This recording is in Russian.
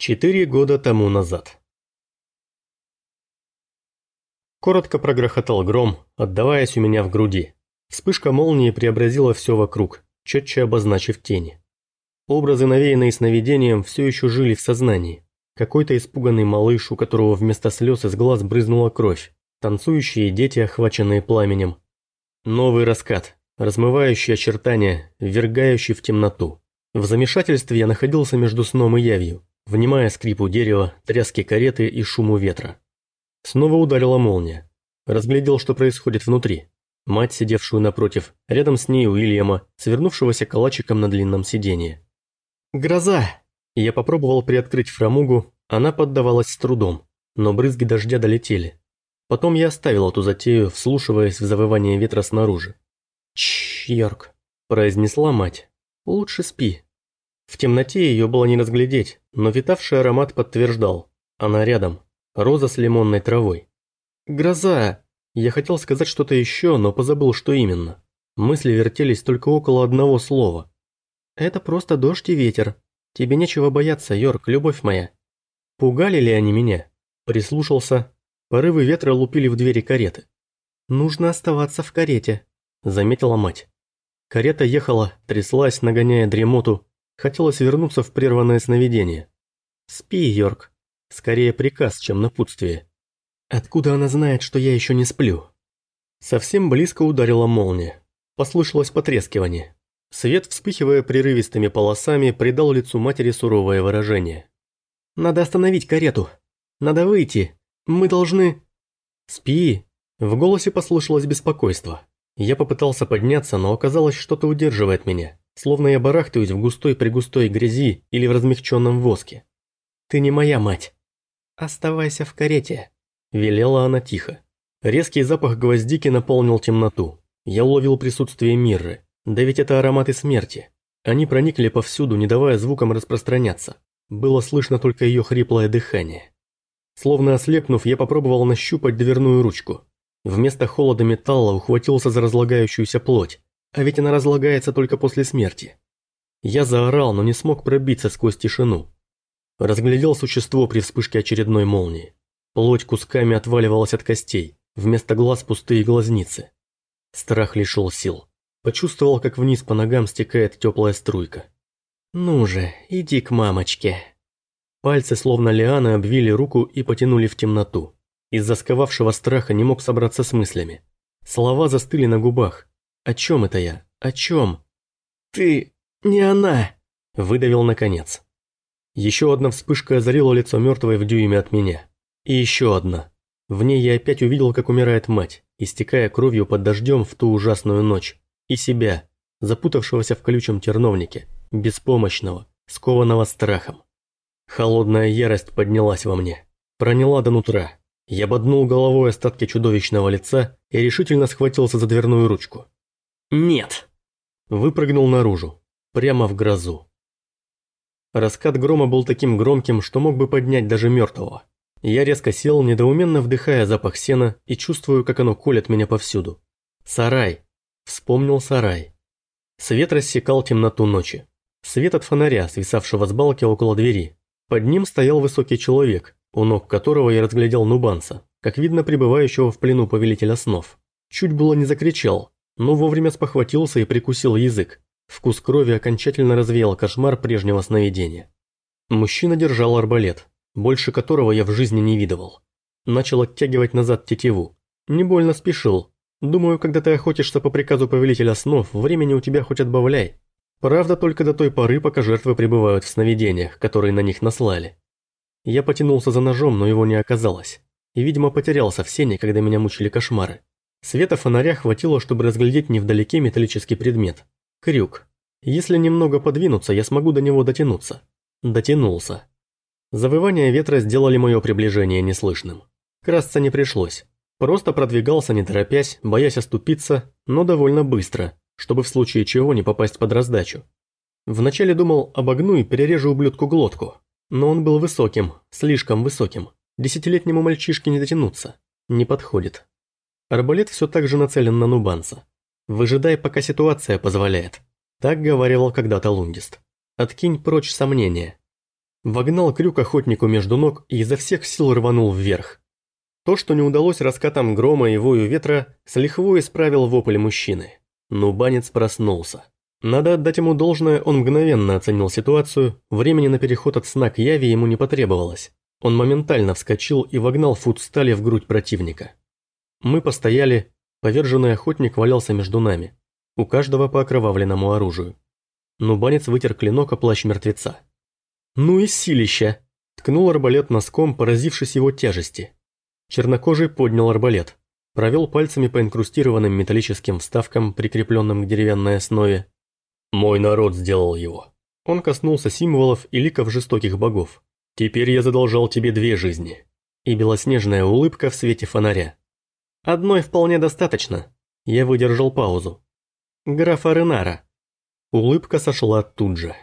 Четыре года тому назад. Коротко прогрохотал гром, отдаваясь у меня в груди. Вспышка молнии преобразила все вокруг, четче обозначив тени. Образы, навеянные сновидением, все еще жили в сознании. Какой-то испуганный малыш, у которого вместо слез из глаз брызнула кровь. Танцующие дети, охваченные пламенем. Новый раскат, размывающий очертания, ввергающий в темноту. В замешательстве я находился между сном и явью внимая скрипу дерева, тряски кареты и шуму ветра. Снова ударила молния. Разглядел, что происходит внутри. Мать, сидевшую напротив, рядом с ней Уильяма, свернувшегося калачиком на длинном сиденье. «Гроза!» Я попробовал приоткрыть фрамугу, она поддавалась с трудом, но брызги дождя долетели. Потом я оставил эту затею, вслушиваясь в завывание ветра снаружи. «Чш, Йорк», – произнесла мать. «Лучше спи, в темноте ее было не разглядеть, но витавший аромат подтверждал. Она рядом. Роза с лимонной травой. «Гроза!» Я хотел сказать что-то еще, но позабыл, что именно. Мысли вертелись только около одного слова. «Это просто дождь и ветер. Тебе нечего бояться, Йорк, любовь моя». Пугали ли они меня? Прислушался. Порывы ветра лупили в двери кареты. «Нужно оставаться в карете», – заметила мать. Карета ехала, тряслась, нагоняя дремоту, Хотелось вернуться в прерванное сновидение. «Спи, Йорк. Скорее приказ, чем напутствие. Откуда она знает, что я еще не сплю?» Совсем близко ударила молния. Послышалось потрескивание. Свет, вспыхивая прерывистыми полосами, придал лицу матери суровое выражение. «Надо остановить карету. Надо выйти. Мы должны...» «Спи!» В голосе послышалось беспокойство. Я попытался подняться, но оказалось, что-то удерживает меня словно я барахтаюсь в густой-пригустой грязи или в размягченном воске. «Ты не моя мать!» «Оставайся в карете», – велела она тихо. Резкий запах гвоздики наполнил темноту. Я уловил присутствие Мирры. Да ведь это ароматы смерти. Они проникли повсюду, не давая звукам распространяться. Было слышно только ее хриплое дыхание. Словно ослепнув, я попробовал нащупать дверную ручку. Вместо холода металла ухватился за разлагающуюся плоть, а ведь она разлагается только после смерти. Я заорал, но не смог пробиться сквозь тишину. Разглядел существо при вспышке очередной молнии. Плоть кусками отваливалась от костей, вместо глаз пустые глазницы. Страх лишил сил. Почувствовал, как вниз по ногам стекает теплая струйка. «Ну же, иди к мамочке». Пальцы, словно лианы, обвили руку и потянули в темноту. Из-за сковавшего страха не мог собраться с мыслями. Слова застыли на губах, о чем это я? О чем? Ты не она, выдавил наконец. Еще одна вспышка озарила лицо мертвой в дюйме от меня. И еще одна. В ней я опять увидел, как умирает мать, истекая кровью под дождем в ту ужасную ночь. И себя, запутавшегося в колючем терновнике, беспомощного, скованного страхом. Холодная ярость поднялась во мне, проняла до нутра. Я боднул головой остатки чудовищного лица и решительно схватился за дверную ручку. «Нет!» Выпрыгнул наружу, прямо в грозу. Раскат грома был таким громким, что мог бы поднять даже мертвого. Я резко сел, недоуменно вдыхая запах сена и чувствую, как оно колет меня повсюду. Сарай. Вспомнил сарай. Свет рассекал темноту ночи. Свет от фонаря, свисавшего с балки около двери. Под ним стоял высокий человек, у ног которого я разглядел нубанца, как видно пребывающего в плену повелителя снов. Чуть было не закричал, но вовремя спохватился и прикусил язык. Вкус крови окончательно развеял кошмар прежнего сновидения. Мужчина держал арбалет, больше которого я в жизни не видывал. Начал оттягивать назад тетиву. Не больно спешил. Думаю, когда ты охотишься по приказу повелителя снов, времени у тебя хоть отбавляй. Правда, только до той поры, пока жертвы пребывают в сновидениях, которые на них наслали. Я потянулся за ножом, но его не оказалось. И, видимо, потерялся в сене, когда меня мучили кошмары. Света фонаря хватило, чтобы разглядеть невдалеке металлический предмет. Крюк. Если немного подвинуться, я смогу до него дотянуться. Дотянулся. Завывания ветра сделали мое приближение неслышным. Красться не пришлось. Просто продвигался не торопясь, боясь оступиться, но довольно быстро, чтобы в случае чего не попасть под раздачу. Вначале думал, обогну и перережу ублюдку глотку. Но он был высоким, слишком высоким. Десятилетнему мальчишке не дотянуться. Не подходит. Арбалет все так же нацелен на нубанца. Выжидай, пока ситуация позволяет. Так говорил когда-то Лундист. Откинь прочь сомнения. Вогнал крюк охотнику между ног и изо всех сил рванул вверх. То, что не удалось раскатам грома и вою ветра, с лихвой исправил вопль мужчины. Но банец проснулся. Надо отдать ему должное, он мгновенно оценил ситуацию, времени на переход от сна к яви ему не потребовалось. Он моментально вскочил и вогнал фут стали в грудь противника. Мы постояли, поверженный охотник валялся между нами, у каждого по окровавленному оружию. Нубанец вытер клинок о плащ мертвеца. «Ну и силища!» Ткнул арбалет носком, поразившись его тяжести. Чернокожий поднял арбалет, провел пальцами по инкрустированным металлическим вставкам, прикрепленным к деревянной основе. «Мой народ сделал его». Он коснулся символов и ликов жестоких богов. «Теперь я задолжал тебе две жизни». И белоснежная улыбка в свете фонаря. «Одной вполне достаточно». Я выдержал паузу. «Графа Ренара». Улыбка сошла тут же.